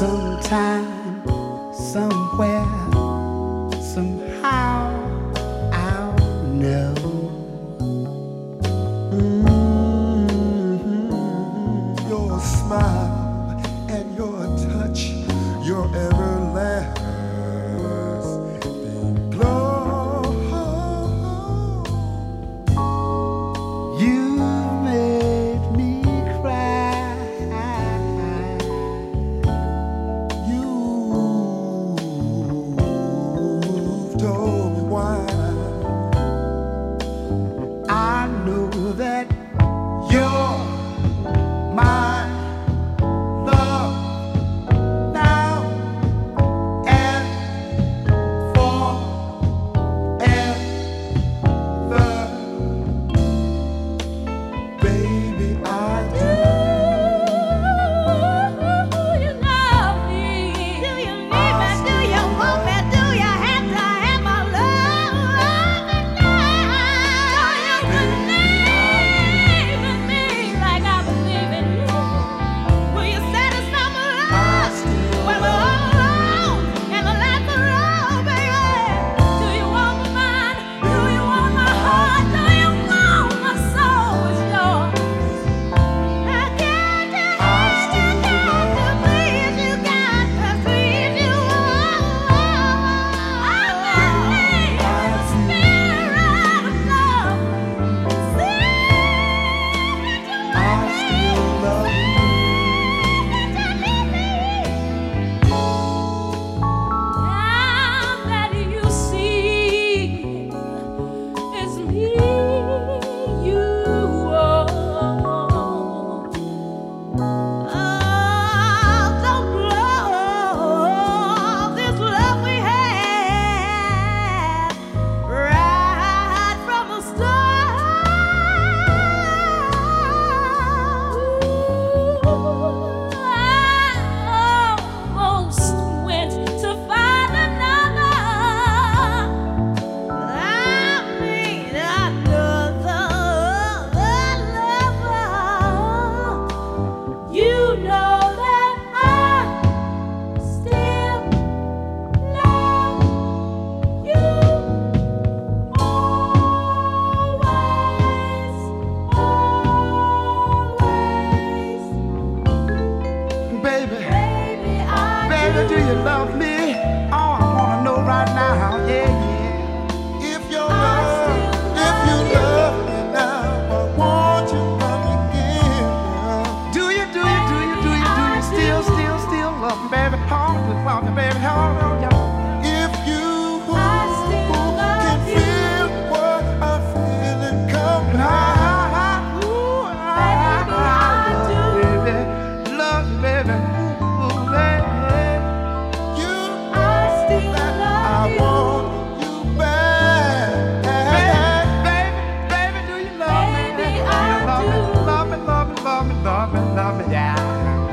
sometime, somewhere. Love me, yeah.